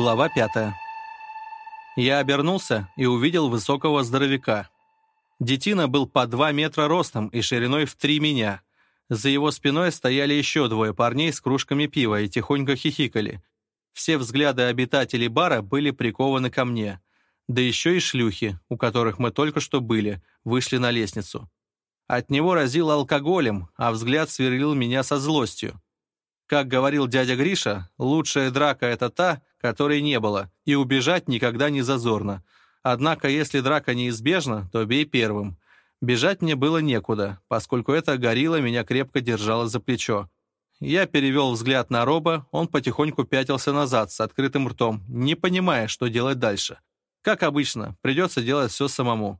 Глава 5. Я обернулся и увидел высокого здоровяка. Детина был по 2 метра ростом и шириной в три меня. За его спиной стояли еще двое парней с кружками пива и тихонько хихикали. Все взгляды обитателей бара были прикованы ко мне. Да еще и шлюхи, у которых мы только что были, вышли на лестницу. От него разило алкоголем, а взгляд сверлил меня со злостью. Как говорил дядя Гриша, лучшая драка — это та, которой не было, и убежать никогда не зазорно. Однако, если драка неизбежна, то бей первым. Бежать мне было некуда, поскольку эта горилла меня крепко держала за плечо. Я перевел взгляд на Роба, он потихоньку пятился назад с открытым ртом, не понимая, что делать дальше. Как обычно, придется делать все самому.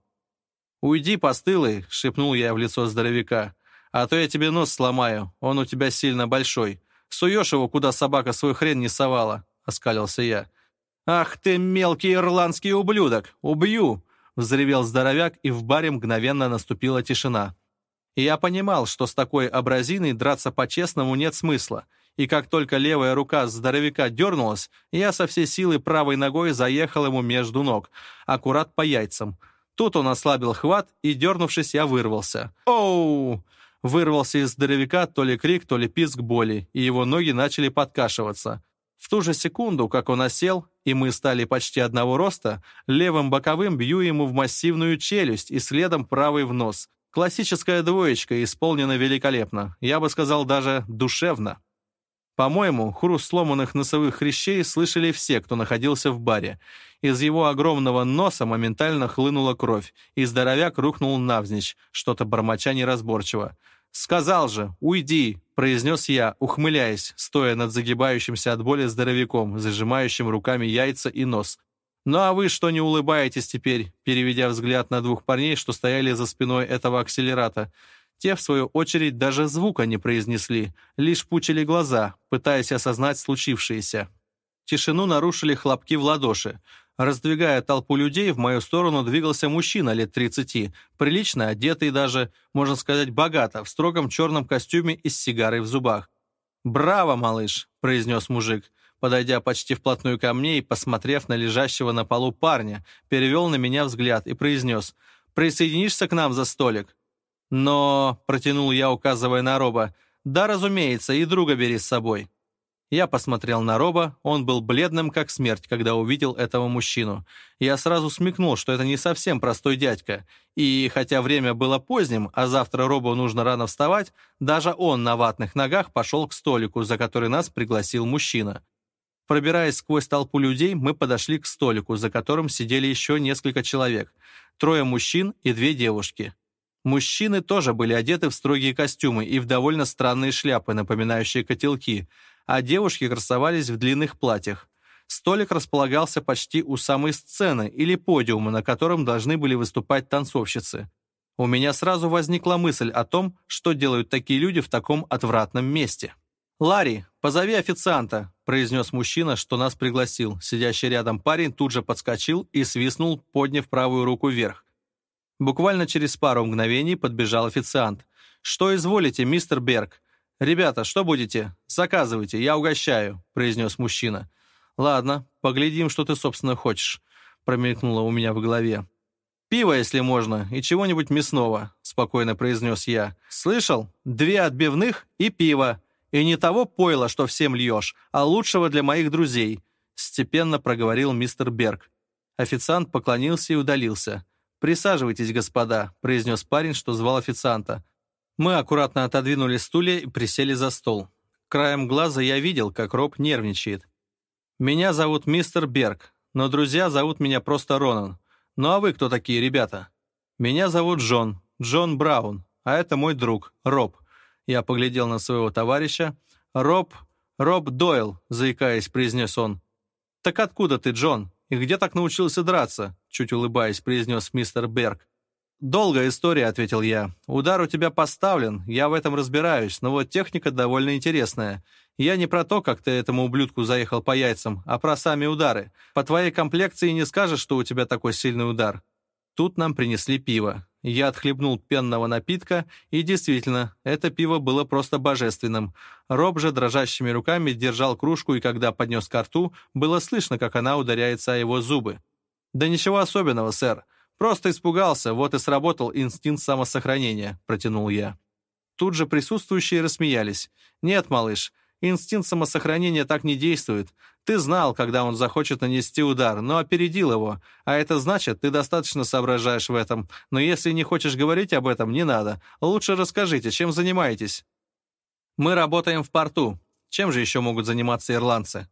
«Уйди, постылый!» — шепнул я в лицо здоровяка. «А то я тебе нос сломаю, он у тебя сильно большой. Суешь его, куда собака свою хрен не совала», — оскалился я. «Ах ты, мелкий ирландский ублюдок! Убью!» — взревел здоровяк, и в баре мгновенно наступила тишина. И я понимал, что с такой абразиной драться по-честному нет смысла, и как только левая рука здоровяка дернулась, я со всей силы правой ногой заехал ему между ног, аккурат по яйцам. Тут он ослабил хват, и, дернувшись, я вырвался. «Оу!» Вырвался из здоровяка то ли крик, то ли писк боли, и его ноги начали подкашиваться. В ту же секунду, как он осел, и мы стали почти одного роста, левым боковым бью ему в массивную челюсть и следом правый в нос. Классическая двоечка исполнена великолепно, я бы сказал даже душевно. По-моему, хруст сломанных носовых хрящей слышали все, кто находился в баре. Из его огромного носа моментально хлынула кровь, и здоровяк рухнул навзничь, что-то бормоча неразборчиво. «Сказал же, уйди!» — произнес я, ухмыляясь, стоя над загибающимся от боли здоровяком, зажимающим руками яйца и нос. «Ну а вы что не улыбаетесь теперь?» — переведя взгляд на двух парней, что стояли за спиной этого акселерата — те, в свою очередь, даже звука не произнесли, лишь пучили глаза, пытаясь осознать случившееся. Тишину нарушили хлопки в ладоши. Раздвигая толпу людей, в мою сторону двигался мужчина лет 30, прилично одетый даже, можно сказать, богато, в строгом черном костюме и с сигарой в зубах. «Браво, малыш!» — произнес мужик, подойдя почти вплотную ко мне и, посмотрев на лежащего на полу парня, перевел на меня взгляд и произнес «Присоединишься к нам за столик?» Но, протянул я, указывая на Роба, да, разумеется, и друга бери с собой. Я посмотрел на Роба, он был бледным, как смерть, когда увидел этого мужчину. Я сразу смекнул, что это не совсем простой дядька. И хотя время было поздним, а завтра Робу нужно рано вставать, даже он на ватных ногах пошел к столику, за который нас пригласил мужчина. Пробираясь сквозь толпу людей, мы подошли к столику, за которым сидели еще несколько человек. Трое мужчин и две девушки. Мужчины тоже были одеты в строгие костюмы и в довольно странные шляпы, напоминающие котелки, а девушки красовались в длинных платьях. Столик располагался почти у самой сцены или подиума, на котором должны были выступать танцовщицы. У меня сразу возникла мысль о том, что делают такие люди в таком отвратном месте. «Ларри, позови официанта», — произнес мужчина, что нас пригласил. Сидящий рядом парень тут же подскочил и свистнул, подняв правую руку вверх. Буквально через пару мгновений подбежал официант. «Что изволите, мистер Берг?» «Ребята, что будете? Заказывайте, я угощаю», — произнес мужчина. «Ладно, поглядим, что ты, собственно, хочешь», — промелькнуло у меня в голове. «Пиво, если можно, и чего-нибудь мясного», — спокойно произнес я. «Слышал? Две отбивных и пиво. И не того пойла, что всем льешь, а лучшего для моих друзей», — степенно проговорил мистер Берг. Официант поклонился и удалился. «Присаживайтесь, господа», — произнес парень, что звал официанта. Мы аккуратно отодвинули стулья и присели за стол. Краем глаза я видел, как Роб нервничает. «Меня зовут мистер Берг, но друзья зовут меня просто Ронан. Ну а вы кто такие, ребята?» «Меня зовут Джон, Джон Браун, а это мой друг, Роб». Я поглядел на своего товарища. «Роб, Роб Дойл», — заикаясь, произнес он. «Так откуда ты, Джон?» и где так научился драться?» — чуть улыбаясь, произнес мистер Берг. «Долгая история», — ответил я. «Удар у тебя поставлен, я в этом разбираюсь, но вот техника довольно интересная. Я не про то, как ты этому ублюдку заехал по яйцам, а про сами удары. По твоей комплекции не скажешь, что у тебя такой сильный удар». Тут нам принесли пиво. Я отхлебнул пенного напитка, и действительно, это пиво было просто божественным. Роб же дрожащими руками держал кружку, и когда поднес ко рту, было слышно, как она ударяется о его зубы. «Да ничего особенного, сэр. Просто испугался, вот и сработал инстинкт самосохранения», — протянул я. Тут же присутствующие рассмеялись. «Нет, малыш, Инстинкт самосохранения так не действует. Ты знал, когда он захочет нанести удар, но опередил его. А это значит, ты достаточно соображаешь в этом. Но если не хочешь говорить об этом, не надо. Лучше расскажите, чем занимаетесь. Мы работаем в порту. Чем же еще могут заниматься ирландцы?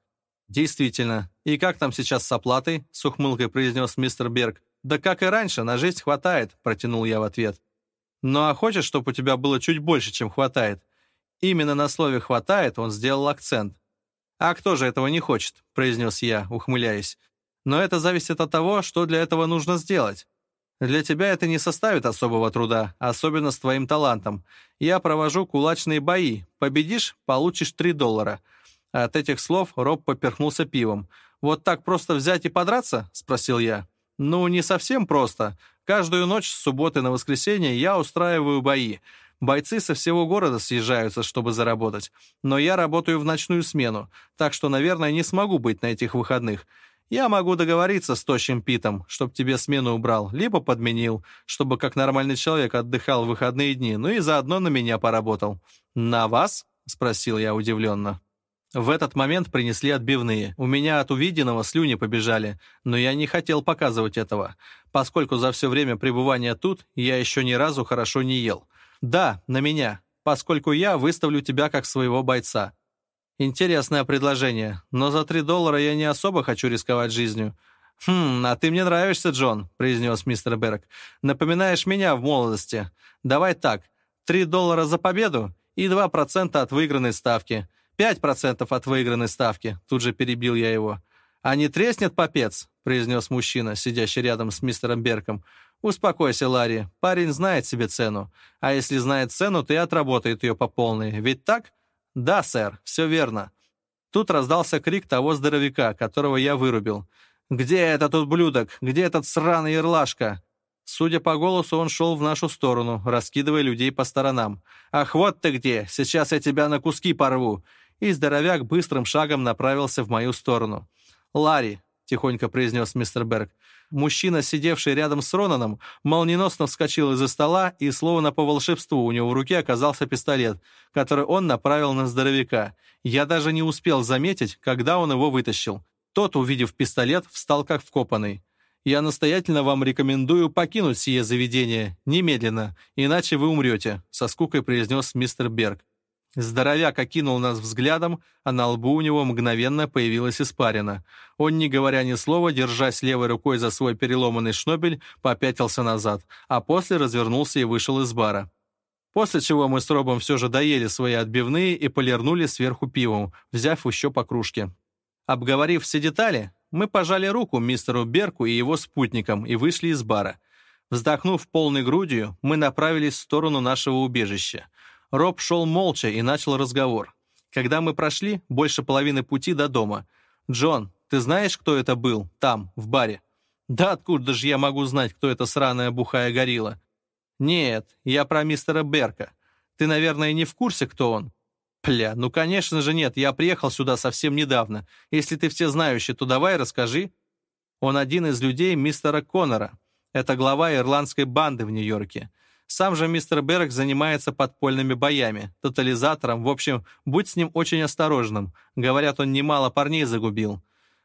Действительно. И как там сейчас с оплатой? С ухмылкой произнес мистер Берг. Да как и раньше, на жизнь хватает, протянул я в ответ. Ну а хочешь, чтобы у тебя было чуть больше, чем хватает? Именно на слове «хватает» он сделал акцент. «А кто же этого не хочет?» — произнес я, ухмыляясь. «Но это зависит от того, что для этого нужно сделать. Для тебя это не составит особого труда, особенно с твоим талантом. Я провожу кулачные бои. Победишь — получишь 3 доллара». От этих слов Роб поперхнулся пивом. «Вот так просто взять и подраться?» — спросил я. «Ну, не совсем просто. Каждую ночь с субботы на воскресенье я устраиваю бои. Бойцы со всего города съезжаются, чтобы заработать. Но я работаю в ночную смену, так что, наверное, не смогу быть на этих выходных. Я могу договориться с тощим Питом, чтоб тебе смену убрал, либо подменил, чтобы как нормальный человек отдыхал в выходные дни, ну и заодно на меня поработал. «На вас?» — спросил я удивленно. В этот момент принесли отбивные. У меня от увиденного слюни побежали, но я не хотел показывать этого, поскольку за все время пребывания тут я еще ни разу хорошо не ел. Да, на меня, поскольку я выставлю тебя как своего бойца. Интересное предложение, но за три доллара я не особо хочу рисковать жизнью. «Хм, а ты мне нравишься, Джон», — произнес мистер Берг. «Напоминаешь меня в молодости. Давай так, три доллара за победу и два процента от выигранной ставки. Пять процентов от выигранной ставки», — тут же перебил я его. «А не треснет попец?» — произнес мужчина, сидящий рядом с мистером Берком. Успокойся, Ларри, парень знает себе цену. А если знает цену, то и отработает ее по полной. Ведь так? Да, сэр, все верно. Тут раздался крик того здоровяка, которого я вырубил. «Где этот ублюдок? Где этот сраный ирлашка?» Судя по голосу, он шел в нашу сторону, раскидывая людей по сторонам. «Ах, вот ты где! Сейчас я тебя на куски порву!» И здоровяк быстрым шагом направился в мою сторону. «Ларри, тихонько произнес мистер Берг. Мужчина, сидевший рядом с Ронаном, молниеносно вскочил из-за стола, и, словно по волшебству, у него в руке оказался пистолет, который он направил на здоровяка. Я даже не успел заметить, когда он его вытащил. Тот, увидев пистолет, встал как вкопанный. «Я настоятельно вам рекомендую покинуть сие заведение, немедленно, иначе вы умрете», — со скукой произнес мистер Берг. Здоровяк окинул нас взглядом, а на лбу у него мгновенно появилась испарина. Он, не говоря ни слова, держась левой рукой за свой переломанный шнобель, попятился назад, а после развернулся и вышел из бара. После чего мы с Робом все же доели свои отбивные и полирнули сверху пивом, взяв еще по кружке. Обговорив все детали, мы пожали руку мистеру Берку и его спутникам и вышли из бара. Вздохнув полной грудью, мы направились в сторону нашего убежища. Роб шел молча и начал разговор. Когда мы прошли больше половины пути до дома. «Джон, ты знаешь, кто это был? Там, в баре?» «Да откуда же я могу знать, кто эта сраная бухая горилла?» «Нет, я про мистера Берка. Ты, наверное, не в курсе, кто он?» «Пля, ну, конечно же нет, я приехал сюда совсем недавно. Если ты все знающий, то давай расскажи». Он один из людей мистера Коннора. Это глава ирландской банды в Нью-Йорке. Сам же мистер Берг занимается подпольными боями, тотализатором, в общем, будь с ним очень осторожным. Говорят, он немало парней загубил.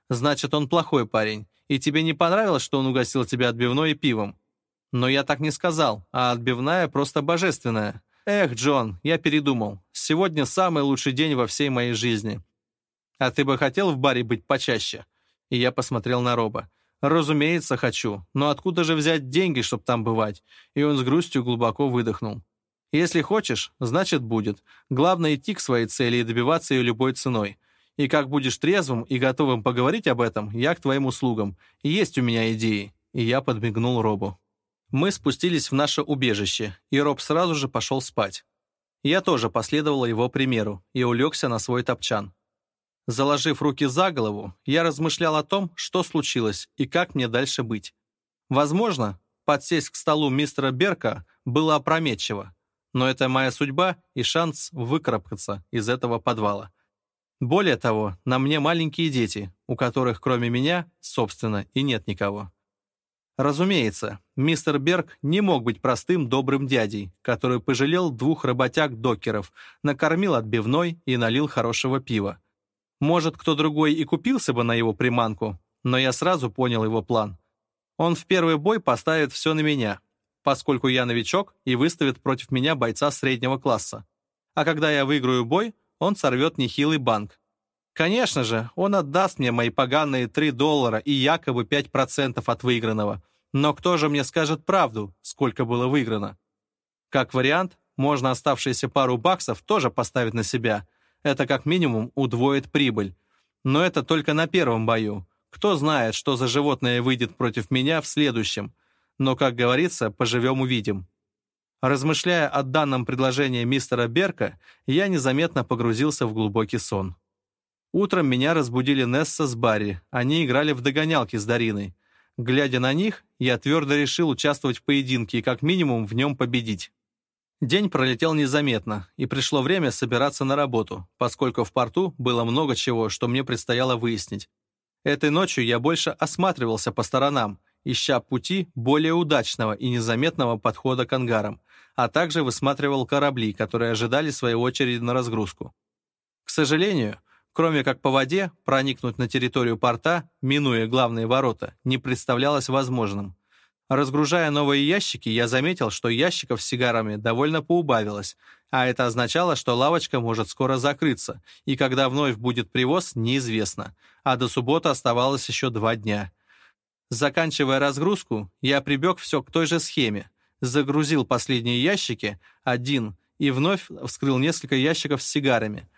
Значит, он плохой парень. И тебе не понравилось, что он угостил тебя отбивной и пивом? Но я так не сказал, а отбивная просто божественная. Эх, Джон, я передумал. Сегодня самый лучший день во всей моей жизни. А ты бы хотел в баре быть почаще? И я посмотрел на Роба. «Разумеется, хочу. Но откуда же взять деньги, чтобы там бывать?» И он с грустью глубоко выдохнул. «Если хочешь, значит, будет. Главное идти к своей цели и добиваться ее любой ценой. И как будешь трезвым и готовым поговорить об этом, я к твоим услугам. есть у меня идеи». И я подмигнул Робу. Мы спустились в наше убежище, и Роб сразу же пошел спать. Я тоже последовала его примеру и улегся на свой топчан. Заложив руки за голову, я размышлял о том, что случилось и как мне дальше быть. Возможно, подсесть к столу мистера Берка было опрометчиво, но это моя судьба и шанс выкарабкаться из этого подвала. Более того, на мне маленькие дети, у которых кроме меня, собственно, и нет никого. Разумеется, мистер Берг не мог быть простым добрым дядей, который пожалел двух работяг-докеров, накормил отбивной и налил хорошего пива. Может, кто другой и купился бы на его приманку, но я сразу понял его план. Он в первый бой поставит все на меня, поскольку я новичок и выставит против меня бойца среднего класса. А когда я выиграю бой, он сорвет нехилый банк. Конечно же, он отдаст мне мои поганые 3 доллара и якобы 5% от выигранного. Но кто же мне скажет правду, сколько было выиграно? Как вариант, можно оставшиеся пару баксов тоже поставить на себя – это как минимум удвоит прибыль. Но это только на первом бою. Кто знает, что за животное выйдет против меня в следующем. Но, как говорится, поживем-увидим. Размышляя о данном предложении мистера Берка, я незаметно погрузился в глубокий сон. Утром меня разбудили Несса с Барри. Они играли в догонялки с Дариной. Глядя на них, я твердо решил участвовать в поединке и как минимум в нем победить. День пролетел незаметно, и пришло время собираться на работу, поскольку в порту было много чего, что мне предстояло выяснить. Этой ночью я больше осматривался по сторонам, ища пути более удачного и незаметного подхода к ангарам, а также высматривал корабли, которые ожидали своей очереди на разгрузку. К сожалению, кроме как по воде, проникнуть на территорию порта, минуя главные ворота, не представлялось возможным. Разгружая новые ящики, я заметил, что ящиков с сигарами довольно поубавилось, а это означало, что лавочка может скоро закрыться, и когда вновь будет привоз, неизвестно, а до субботы оставалось еще два дня. Заканчивая разгрузку, я прибег все к той же схеме, загрузил последние ящики, один, и вновь вскрыл несколько ящиков с сигарами.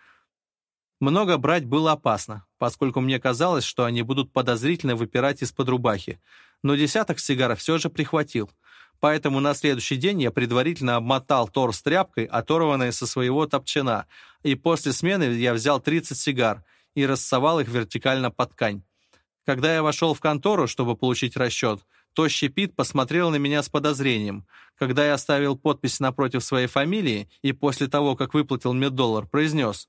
Много брать было опасно, поскольку мне казалось, что они будут подозрительно выпирать из-под рубахи, но десяток сигар все же прихватил. Поэтому на следующий день я предварительно обмотал торс тряпкой, оторванной со своего топчина, и после смены я взял 30 сигар и рассовал их вертикально под ткань. Когда я вошел в контору, чтобы получить расчет, тощий Пит посмотрел на меня с подозрением. Когда я оставил подпись напротив своей фамилии и после того, как выплатил меддоллар, произнес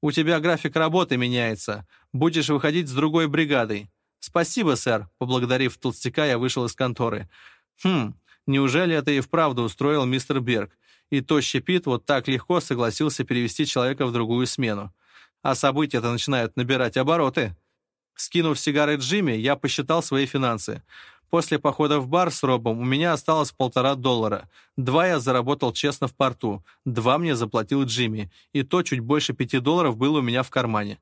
«У тебя график работы меняется. Будешь выходить с другой бригадой. «Спасибо, сэр», — поблагодарив толстяка, я вышел из конторы. «Хм, неужели это и вправду устроил мистер Берг?» И тощий Пит вот так легко согласился перевести человека в другую смену. А события-то начинают набирать обороты. Скинув сигары Джимми, я посчитал свои финансы. После похода в бар с Робом у меня осталось полтора доллара. Два я заработал честно в порту, два мне заплатил Джимми, и то чуть больше пяти долларов было у меня в кармане.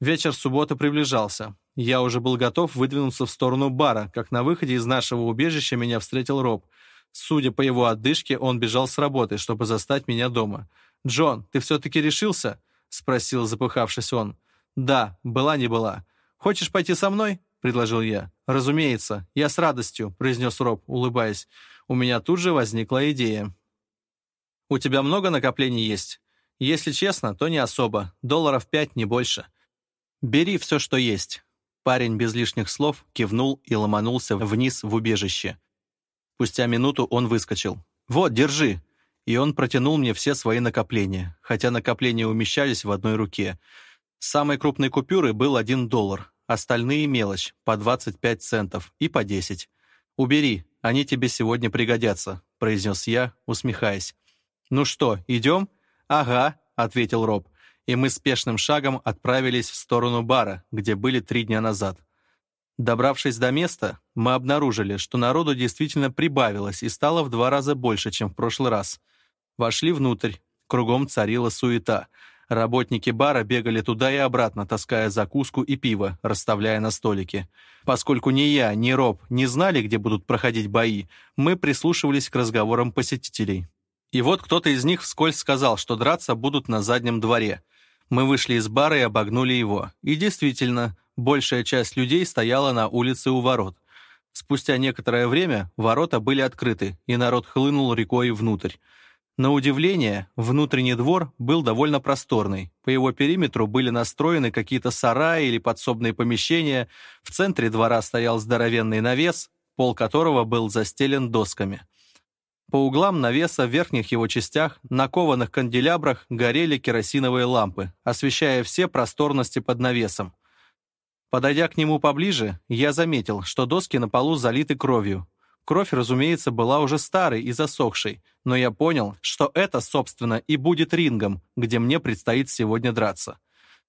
Вечер субботы приближался. Я уже был готов выдвинуться в сторону бара, как на выходе из нашего убежища меня встретил Роб. Судя по его отдышке, он бежал с работы, чтобы застать меня дома. «Джон, ты все-таки решился?» — спросил, запыхавшись он. «Да, была не была. Хочешь пойти со мной?» — предложил я. «Разумеется, я с радостью», — произнес Роб, улыбаясь. У меня тут же возникла идея. «У тебя много накоплений есть?» «Если честно, то не особо. Долларов пять, не больше. Бери все, что есть». Парень без лишних слов кивнул и ломанулся вниз в убежище. Спустя минуту он выскочил. «Вот, держи!» И он протянул мне все свои накопления, хотя накопления умещались в одной руке. Самой крупной купюры был один доллар, остальные мелочь, по 25 центов и по 10. «Убери, они тебе сегодня пригодятся», — произнес я, усмехаясь. «Ну что, идем?» «Ага», — ответил Роб и мы спешным шагом отправились в сторону бара, где были три дня назад. Добравшись до места, мы обнаружили, что народу действительно прибавилось и стало в два раза больше, чем в прошлый раз. Вошли внутрь, кругом царила суета. Работники бара бегали туда и обратно, таская закуску и пиво, расставляя на столики. Поскольку ни я, ни Роб не знали, где будут проходить бои, мы прислушивались к разговорам посетителей. И вот кто-то из них вскользь сказал, что драться будут на заднем дворе — мы вышли из бара и обогнули его. И действительно, большая часть людей стояла на улице у ворот. Спустя некоторое время ворота были открыты, и народ хлынул рекой внутрь. На удивление, внутренний двор был довольно просторный. По его периметру были настроены какие-то сараи или подсобные помещения. В центре двора стоял здоровенный навес, пол которого был застелен досками. По углам навеса в верхних его частях на кованых канделябрах горели керосиновые лампы, освещая все просторности под навесом. Подойдя к нему поближе, я заметил, что доски на полу залиты кровью. Кровь, разумеется, была уже старой и засохшей, но я понял, что это, собственно, и будет рингом, где мне предстоит сегодня драться.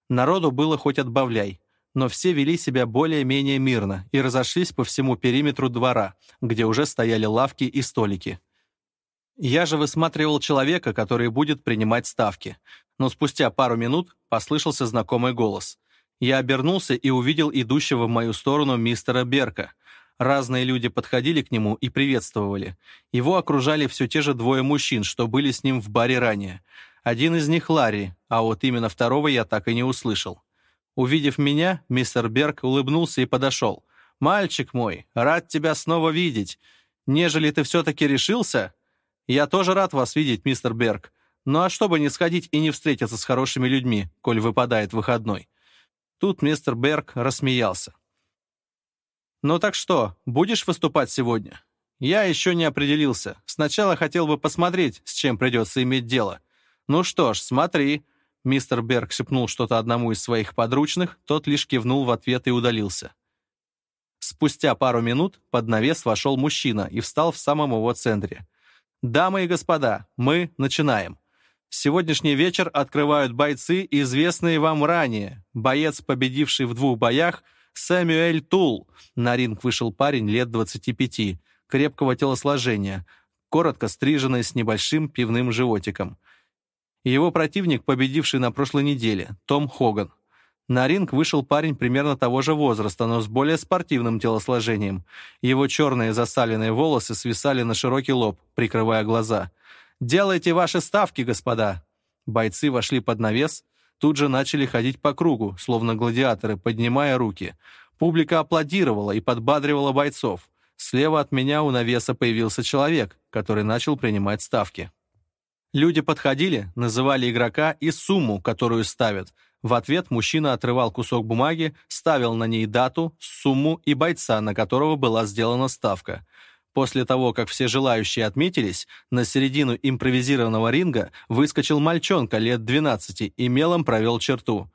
Народу было хоть отбавляй, но все вели себя более-менее мирно и разошлись по всему периметру двора, где уже стояли лавки и столики. Я же высматривал человека, который будет принимать ставки. Но спустя пару минут послышался знакомый голос. Я обернулся и увидел идущего в мою сторону мистера Берка. Разные люди подходили к нему и приветствовали. Его окружали все те же двое мужчин, что были с ним в баре ранее. Один из них Ларри, а вот именно второго я так и не услышал. Увидев меня, мистер Берг улыбнулся и подошел. «Мальчик мой, рад тебя снова видеть. Нежели ты все-таки решился, я тоже рад вас видеть, мистер Берг. Ну а чтобы не сходить и не встретиться с хорошими людьми, коль выпадает выходной?» Тут мистер Берг рассмеялся. «Ну так что, будешь выступать сегодня?» «Я еще не определился. Сначала хотел бы посмотреть, с чем придется иметь дело. Ну что ж, смотри». Мистер Берг шепнул что-то одному из своих подручных, тот лишь кивнул в ответ и удалился. Спустя пару минут под навес вошел мужчина и встал в самом его центре — Дамы и господа, мы начинаем. Сегодняшний вечер открывают бойцы, известные вам ранее. Боец, победивший в двух боях, Сэмюэль Тул. На ринг вышел парень лет 25, крепкого телосложения, коротко стриженный с небольшим пивным животиком. Его противник, победивший на прошлой неделе, Том Хоган. На ринг вышел парень примерно того же возраста, но с более спортивным телосложением. Его черные засаленные волосы свисали на широкий лоб, прикрывая глаза. «Делайте ваши ставки, господа!» Бойцы вошли под навес, тут же начали ходить по кругу, словно гладиаторы, поднимая руки. Публика аплодировала и подбадривала бойцов. Слева от меня у навеса появился человек, который начал принимать ставки. Люди подходили, называли игрока и сумму, которую ставят – в ответ мужчина отрывал кусок бумаги, ставил на ней дату, сумму и бойца, на которого была сделана ставка. После того, как все желающие отметились, на середину импровизированного ринга выскочил мальчонка лет 12 и мелом провел черту.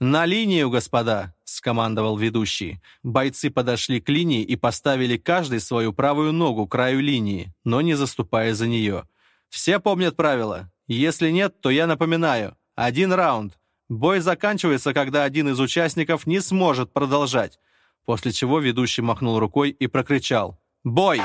«На линию, господа!» — скомандовал ведущий. Бойцы подошли к линии и поставили каждый свою правую ногу к краю линии, но не заступая за нее. «Все помнят правила? Если нет, то я напоминаю. Один раунд. Бой заканчивается, когда один из участников не сможет продолжать, после чего ведущий махнул рукой и прокричал «Бой!»